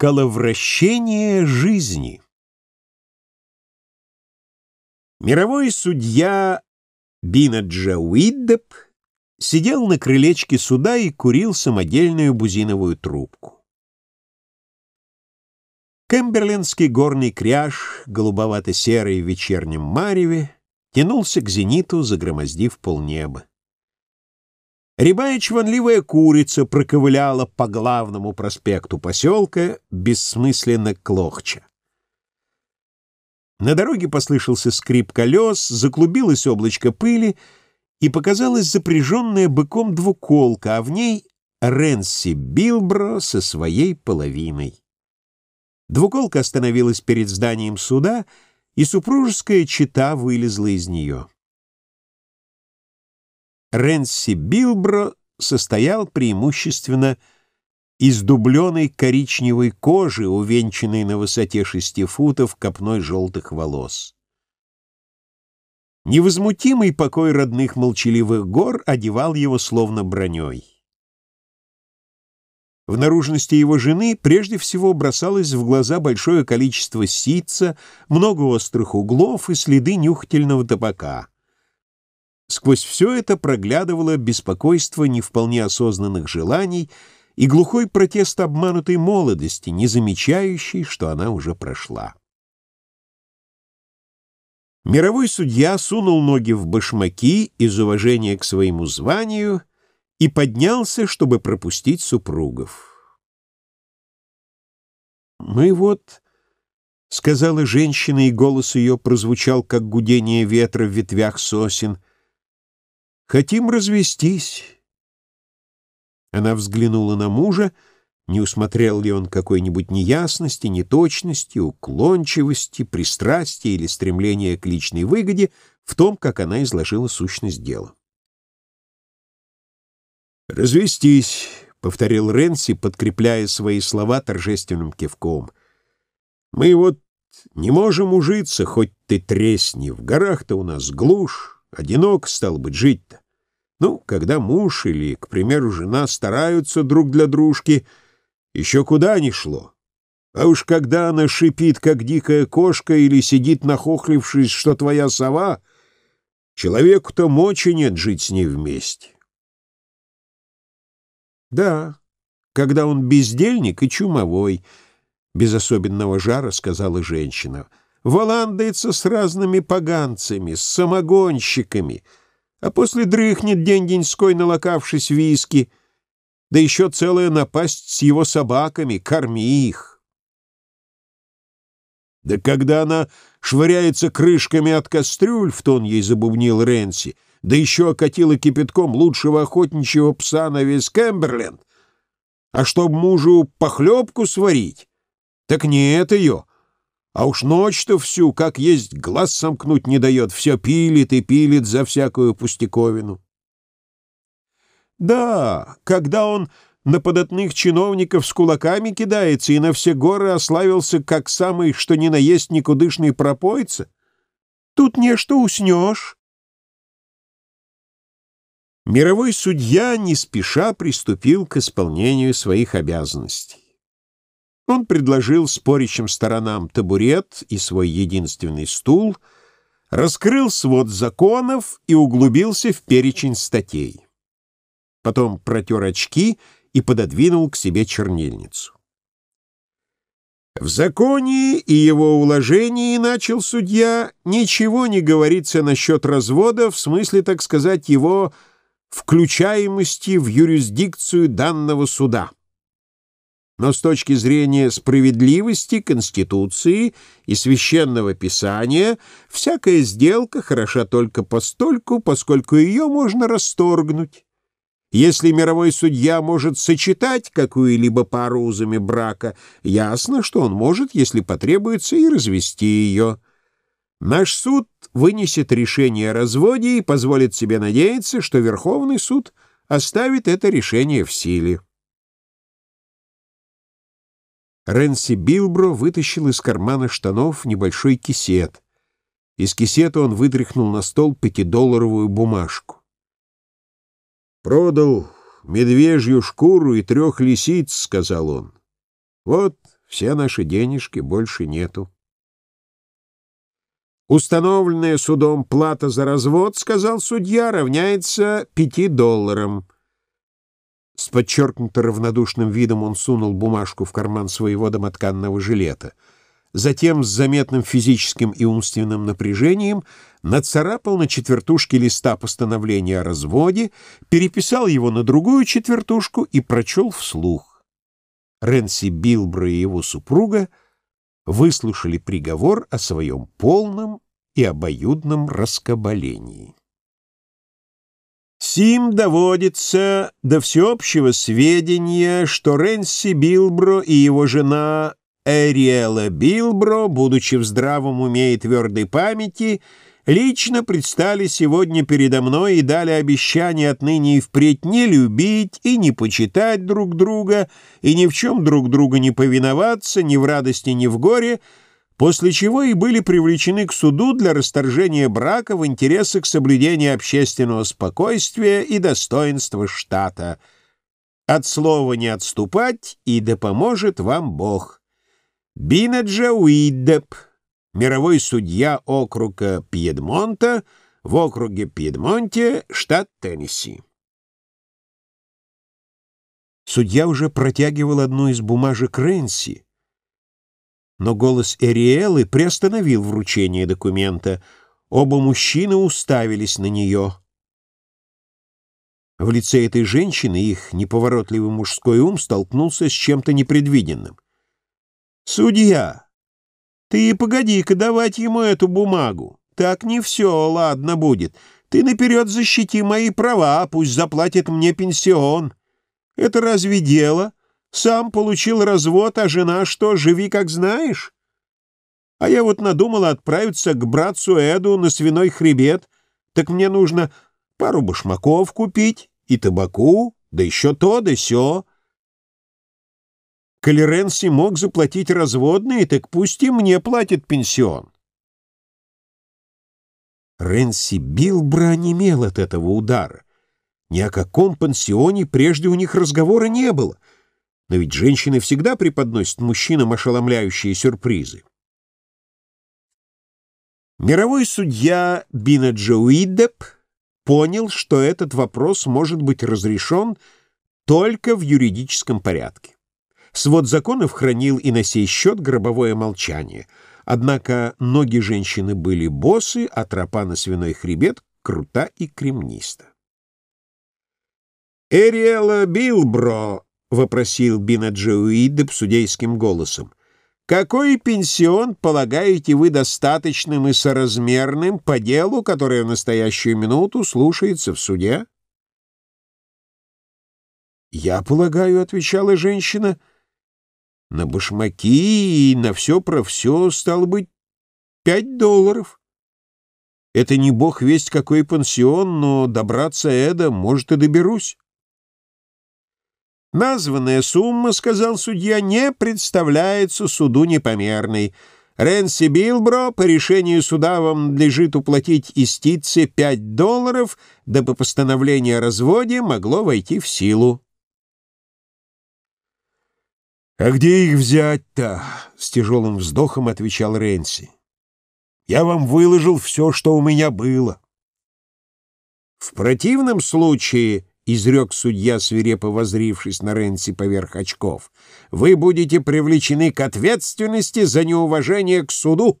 Коловращение жизни Мировой судья Бинаджа Уиддеп сидел на крылечке суда и курил самодельную бузиновую трубку. Кемберлендский горный кряж, голубовато-серый в вечернем мареве, тянулся к зениту, загромоздив полнеба. Рябая чванливая курица проковыляла по главному проспекту поселка, бессмысленно клохча. На дороге послышался скрип колес, заклубилось облачко пыли, и показалась запряженная быком двуколка, а в ней Ренси Билбро со своей половиной. Двуколка остановилась перед зданием суда, и супружеская чета вылезла из нее. Ренси Билбро состоял преимущественно из дубленой коричневой кожи, увенчанной на высоте шести футов копной желтых волос. Невозмутимый покой родных молчаливых гор одевал его словно броней. В наружности его жены прежде всего бросалось в глаза большое количество ситца, много острых углов и следы нюхательного табака. Сквозь все это проглядывало беспокойство не вполне осознанных желаний и глухой протест обманутой молодости, не замечающей, что она уже прошла. Мировой судья сунул ноги в башмаки из уважения к своему званию и поднялся, чтобы пропустить супругов. «Мы вот...» — сказала женщина, и голос ее прозвучал, как гудение ветра в ветвях сосен — Хотим развестись. Она взглянула на мужа, не усмотрел ли он какой-нибудь неясности, неточности, уклончивости, пристрастия или стремления к личной выгоде в том, как она изложила сущность дела. «Развестись», — повторил Ренси, подкрепляя свои слова торжественным кивком. «Мы вот не можем ужиться, хоть ты тресни, в горах-то у нас глушь». Одинок, стал быть, жить-то. Ну, когда муж или, к примеру, жена стараются друг для дружки, еще куда ни шло. А уж когда она шипит, как дикая кошка, или сидит нахохлившись, что твоя сова, человеку-то мочи нет жить с ней вместе. Да, когда он бездельник и чумовой, без особенного жара сказала женщина — валандается с разными поганцами, с самогонщиками, а после дрыхнет день-деньской, налокавшись виски, да еще целая напасть с его собаками, корми их. Да когда она швыряется крышками от кастрюль, в тон ей забубнил Ренси, да еще окатила кипятком лучшего охотничьего пса на весь Кэмберленд, а чтоб мужу похлебку сварить, так нет ее, а уж ночь-то всю, как есть, глаз сомкнуть не дает, все пилит и пилит за всякую пустяковину. Да, когда он на податных чиновников с кулаками кидается и на все горы ославился, как самый, что ни на есть никудышный пропойца, тут не что уснешь. Мировой судья не спеша приступил к исполнению своих обязанностей. Он предложил спорящим сторонам табурет и свой единственный стул, раскрыл свод законов и углубился в перечень статей. Потом протер очки и пододвинул к себе чернильницу. В законе и его уложении, начал судья, ничего не говорится насчет развода в смысле, так сказать, его включаемости в юрисдикцию данного суда. Но с точки зрения справедливости, Конституции и Священного Писания всякая сделка хороша только постольку, поскольку ее можно расторгнуть. Если мировой судья может сочетать какую-либо пару узами брака, ясно, что он может, если потребуется, и развести ее. Наш суд вынесет решение о разводе и позволит себе надеяться, что Верховный суд оставит это решение в силе. Ренси Билбро вытащил из кармана штанов небольшой кисет. Из кисета он вытряхнул на стол пятидолларовую бумажку. «Продал медвежью шкуру и трех лисиц», — сказал он. «Вот Все наши денежки больше нету. Установленная судом плата за развод, сказал судья, равняется пяти долларам. С подчеркнуто равнодушным видом он сунул бумажку в карман своего домотканного жилета. Затем с заметным физическим и умственным напряжением нацарапал на четвертушке листа постановления о разводе, переписал его на другую четвертушку и прочел вслух. Ренси Билбро и его супруга — выслушали приговор о своем полном и обоюдном раскабалении. Сим доводится до всеобщего сведения, что Ренси Билбро и его жена Эриэла Билбро, будучи в здравом уме и твердой памяти, лично предстали сегодня передо мной и дали обещание отныне и впредь не любить и не почитать друг друга, и ни в чем друг друга не повиноваться, ни в радости, ни в горе, после чего и были привлечены к суду для расторжения брака в интересах соблюдения общественного спокойствия и достоинства штата. От слова не отступать, и да поможет вам Бог. Бинаджа Уиддеп мировой судья округа Пьедмонта в округе Пьедмонте, штат Теннесси. Судья уже протягивал одну из бумажек Рэнси, но голос Эриэлы приостановил вручение документа. Оба мужчины уставились на нее. В лице этой женщины их неповоротливый мужской ум столкнулся с чем-то непредвиденным. «Судья!» Ты погоди-ка давать ему эту бумагу. Так не все, ладно будет. Ты наперед защити мои права, пусть заплатит мне пенсион. Это разве дело? Сам получил развод, а жена что, живи как знаешь? А я вот надумала отправиться к братцу Эду на свиной хребет. Так мне нужно пару башмаков купить и табаку, да еще то, да сё. Коли мог заплатить разводные, так пусть и мне платит пенсион. Ренси Билбра онемел от этого удара. Ни о каком пансионе прежде у них разговора не было. Но ведь женщины всегда преподносят мужчинам ошеломляющие сюрпризы. Мировой судья Бинаджауидеп понял, что этот вопрос может быть разрешен только в юридическом порядке. Свод законов хранил и на сей счет гробовое молчание. Однако ноги женщины были босы, а тропа на свиной хребет крута и кремниста. «Эриэла Билбро», — вопросил Бинаджиуидеп судейским голосом, «какой пенсион полагаете вы достаточным и соразмерным по делу, которое в настоящую минуту слушается в суде?» «Я полагаю», — отвечала женщина, — на башмаки и на все про все, стало быть, пять долларов. Это не бог весть какой пансион, но добраться Эда, может, и доберусь. «Названная сумма, — сказал судья, — не представляется суду непомерной. Ренси Билбро, по решению суда вам надлежит уплатить истице пять долларов, да по постановлению о разводе могло войти в силу». «А где их взять-то?» — с тяжелым вздохом отвечал Ренси. «Я вам выложил все, что у меня было». «В противном случае», — изрек судья, свирепо возрившись на Ренси поверх очков, «вы будете привлечены к ответственности за неуважение к суду».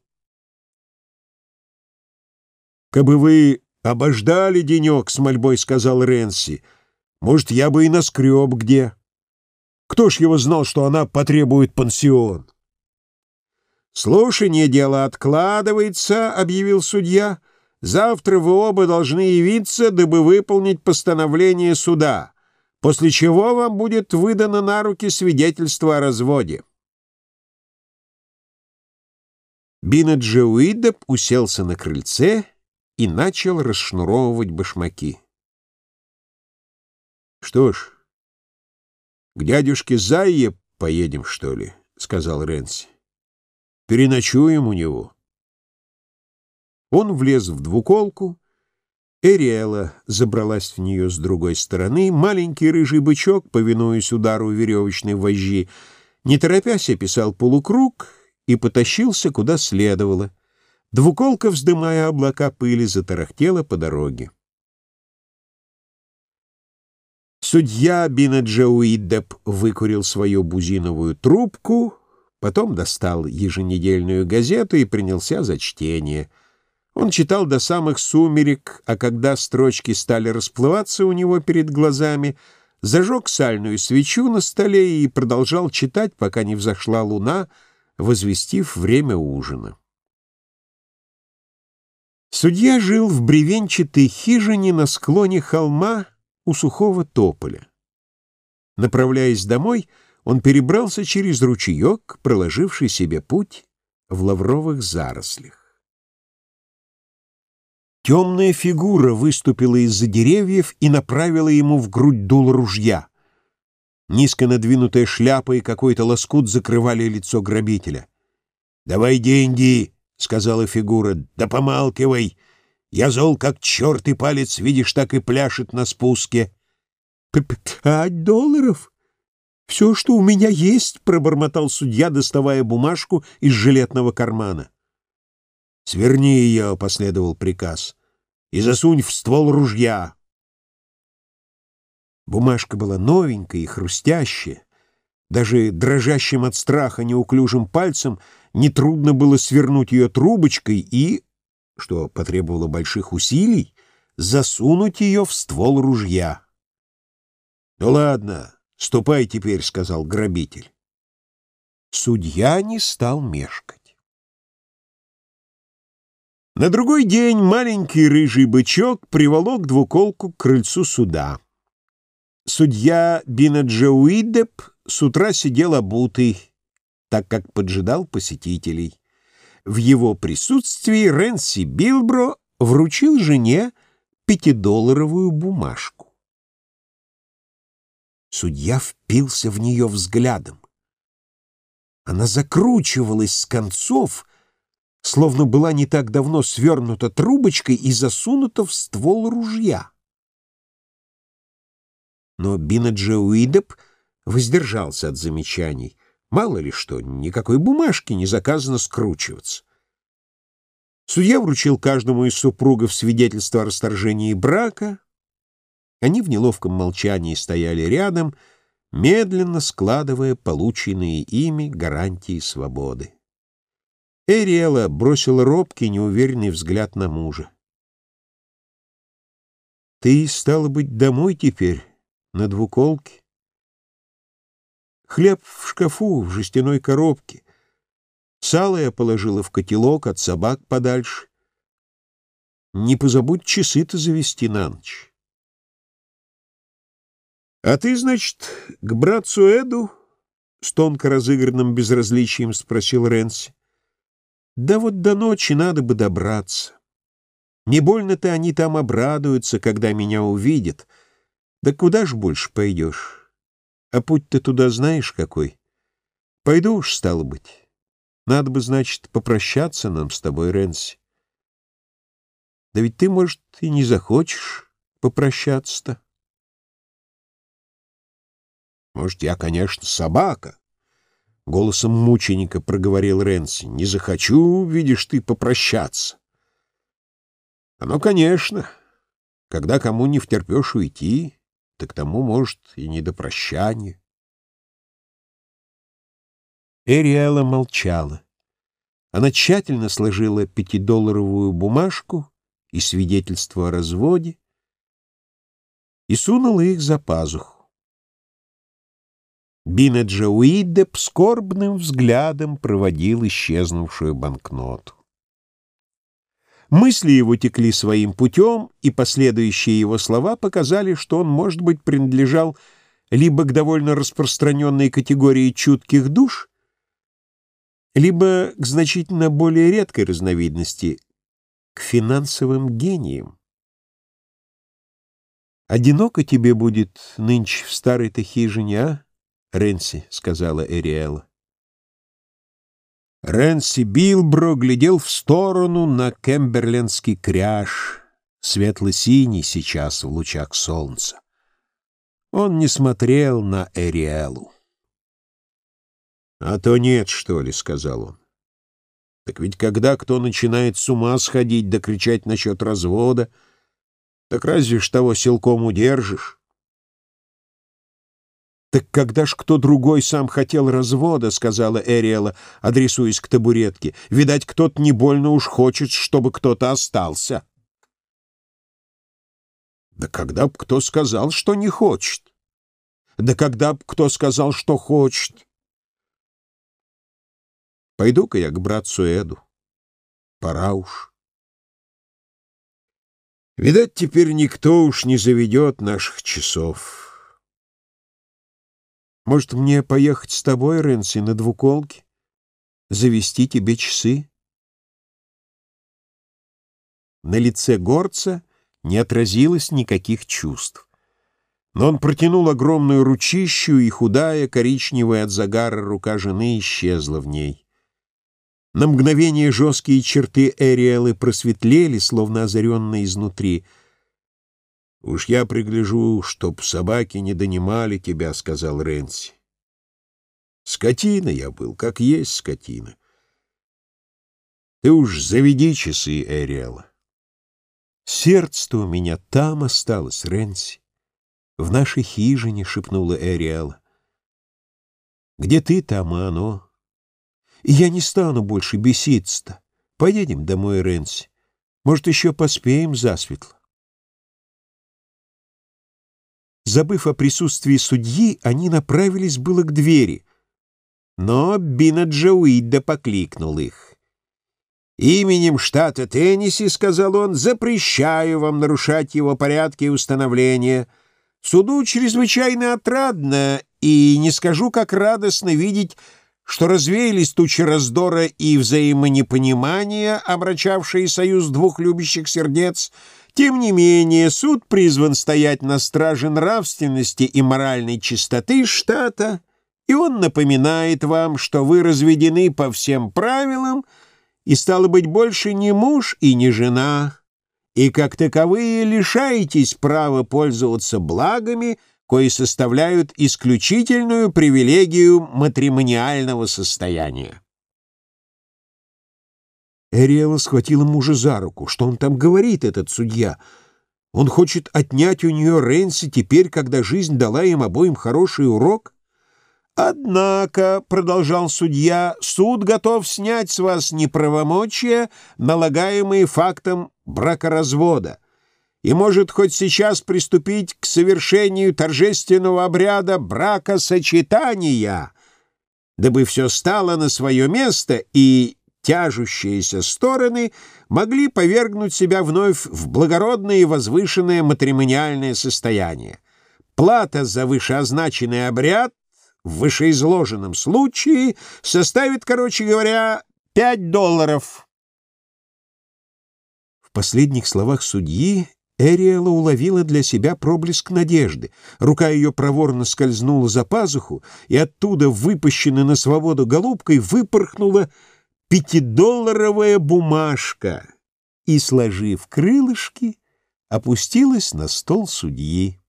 «Кабы вы обождали денек», — с мольбой сказал Ренси, — «может, я бы и наскреб где». Кто ж его знал, что она потребует пансион? «Слушание дела откладывается», — объявил судья. «Завтра вы оба должны явиться, дабы выполнить постановление суда, после чего вам будет выдано на руки свидетельство о разводе». Бинаджи Уидеп уселся на крыльце и начал расшнуровывать башмаки. «Что ж...» «К дядюшке Зайе поедем, что ли?» — сказал Рэнси. «Переночуем у него». Он влез в двуколку. Эриэла забралась в нее с другой стороны. Маленький рыжий бычок, повинуясь удару веревочной вожжи, Не торопясь, описал полукруг и потащился куда следовало. Двуколка, вздымая облака пыли, затарахтела по дороге. Судья Бинаджауидеп выкурил свою бузиновую трубку, потом достал еженедельную газету и принялся за чтение. Он читал до самых сумерек, а когда строчки стали расплываться у него перед глазами, зажег сальную свечу на столе и продолжал читать, пока не взошла луна, возвестив время ужина. Судья жил в бревенчатой хижине на склоне холма у сухого тополя. Направляясь домой, он перебрался через ручеек, проложивший себе путь в лавровых зарослях. Темная фигура выступила из-за деревьев и направила ему в грудь дул ружья. Низко надвинутая шляпа и какой-то лоскут закрывали лицо грабителя. «Давай деньги!» — сказала фигура. «Да помалкивай! Я зол, как черт, и палец, видишь, так и пляшет на спуске». «Пять долларов? Все, что у меня есть?» — пробормотал судья, доставая бумажку из жилетного кармана. «Сверни ее», — последовал приказ, — «и засунь в ствол ружья». Бумажка была новенькая и хрустящая. Даже дрожащим от страха неуклюжим пальцем — нетрудно было свернуть ее трубочкой и, что потребовало больших усилий, засунуть ее в ствол ружья. «Ну ладно, ступай теперь», — сказал грабитель. Судья не стал мешкать. На другой день маленький рыжий бычок приволок двуколку к крыльцу суда. Судья Бинаджауидеп с утра сидел обутый, так как поджидал посетителей. В его присутствии Рэнси Билбро вручил жене пятидолларовую бумажку. Судья впился в нее взглядом. Она закручивалась с концов, словно была не так давно свернута трубочкой и засунута в ствол ружья. Но Бинаджа Уидеп воздержался от замечаний — Мало ли что, никакой бумажки не заказано скручиваться. Судья вручил каждому из супругов свидетельство о расторжении брака. Они в неловком молчании стояли рядом, медленно складывая полученные ими гарантии свободы. Эриэла бросила робкий, неуверенный взгляд на мужа. «Ты, стало быть, домой теперь, на двуколке?» Хлеб в шкафу, в жестяной коробке. Сало я положила в котелок, от собак подальше. Не позабудь часы-то завести на ночь. — А ты, значит, к братцу Эду? — с тонко разыгранным безразличием спросил Рэнси. — Да вот до ночи надо бы добраться. Не больно-то они там обрадуются, когда меня увидят. Да куда ж больше пойдешь? А путь ты туда знаешь какой? Пойду уж, стало быть. Надо бы, значит, попрощаться нам с тобой, Рэнси. Да ведь ты, может, и не захочешь попрощаться-то. Может, я, конечно, собака, — голосом мученика проговорил Рэнси. Не захочу, видишь ты, попрощаться. Оно, конечно, когда кому не втерпешь уйти, так тому, может, и не до прощания. Эриэла молчала. Она тщательно сложила пятидолларовую бумажку и свидетельство о разводе и сунула их за пазуху. Бина Джауидеп скорбным взглядом проводил исчезнувшую банкноту. Мысли его текли своим путем, и последующие его слова показали, что он, может быть, принадлежал либо к довольно распространенной категории чутких душ, либо к значительно более редкой разновидности, к финансовым гениям. «Одиноко тебе будет нынче в старой-то хижине, а, Ренси?» — сказала Эриэла. Рэнси Билбро глядел в сторону на Кемберлендский кряж, светло-синий сейчас в лучах солнца. Он не смотрел на Эриэлу. «А то нет, что ли», — сказал он. «Так ведь когда кто начинает с ума сходить да кричать насчет развода, так разве ж того силком удержишь?» «Так когда ж кто другой сам хотел развода», — сказала Эриэла, адресуясь к табуретке. «Видать, кто-то не больно уж хочет, чтобы кто-то остался». «Да когда б кто сказал, что не хочет? Да когда б кто сказал, что хочет?» Пойду-ка я к братцу Эду. Пора уж. Видать, теперь никто уж не заведет наших часов. Может, мне поехать с тобой, Рэнси, на двуколке? Завести тебе часы? На лице горца не отразилось никаких чувств. Но он протянул огромную ручищу, и худая, коричневая от загара рука жены исчезла в ней. На мгновение жесткие черты Эриэлы просветлели, словно озаренные изнутри. «Уж я пригляжу, чтоб собаки не донимали тебя», — сказал Рэнси. «Скотина я был, как есть скотина. Ты уж заведи часы, Эриэла». «Сердце-то у меня там осталось, Рэнси. В нашей хижине», — шепнула Эриэла. «Где ты, там и оно». И я не стану больше беситься-то. Поедем домой, Рэнси. Может, еще поспеем засветло. Забыв о присутствии судьи, они направились было к двери. Но Бина Джауида покликнул их. «Именем штата Теннесси, — сказал он, — запрещаю вам нарушать его порядки и установления. Суду чрезвычайно отрадно, и не скажу, как радостно видеть что развеялись тучи раздора и взаимонепонимания, обрачавшие союз двух любящих сердец, тем не менее суд призван стоять на страже нравственности и моральной чистоты штата, и он напоминает вам, что вы разведены по всем правилам и, стало быть, больше не муж и не жена, и как таковые лишаетесь права пользоваться благами, кои составляют исключительную привилегию матримониального состояния. Эриэла схватила мужа за руку. Что он там говорит, этот судья? Он хочет отнять у нее Рэнси теперь, когда жизнь дала им обоим хороший урок? «Однако», — продолжал судья, — «суд готов снять с вас неправомочия, налагаемые фактом бракоразвода» и может хоть сейчас приступить к совершению торжественного обряда бракосочетания, дабы все стало на свое место и тяжущиеся стороны могли повергнуть себя вновь в благородное и возвышенное матримониальное состояние. Плата за вышеозначенный обряд в вышеизложенном случае составит, короче говоря, 5 долларов. В последних словах судьи Эриэла уловила для себя проблеск надежды. Рука ее проворно скользнула за пазуху, и оттуда, выпущенная на свободу голубкой, выпорхнула пятидолларовая бумажка и, сложив крылышки, опустилась на стол судьи.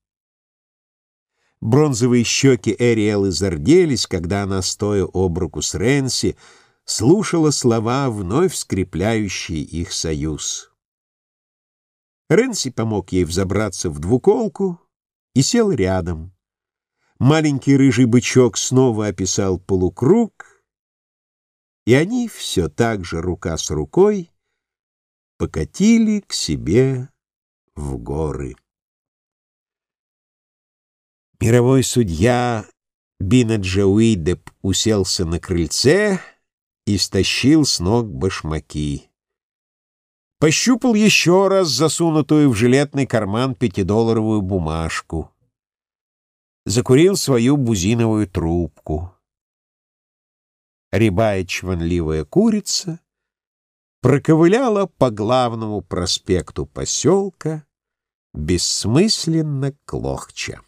Бронзовые щеки Эриэлы зарделись, когда она, стоя об руку с Ренси, слушала слова, вновь скрепляющие их союз. Рэнси помог ей взобраться в двуколку и сел рядом. Маленький рыжий бычок снова описал полукруг, и они все так же рука с рукой покатили к себе в горы. Мировой судья Бина Джауидеп уселся на крыльце и стащил с ног башмаки. Пощупал еще раз засунутую в жилетный карман пятидолларовую бумажку. Закурил свою бузиновую трубку. Рябая чванливая курица проковыляла по главному проспекту поселка, бессмысленно клохча.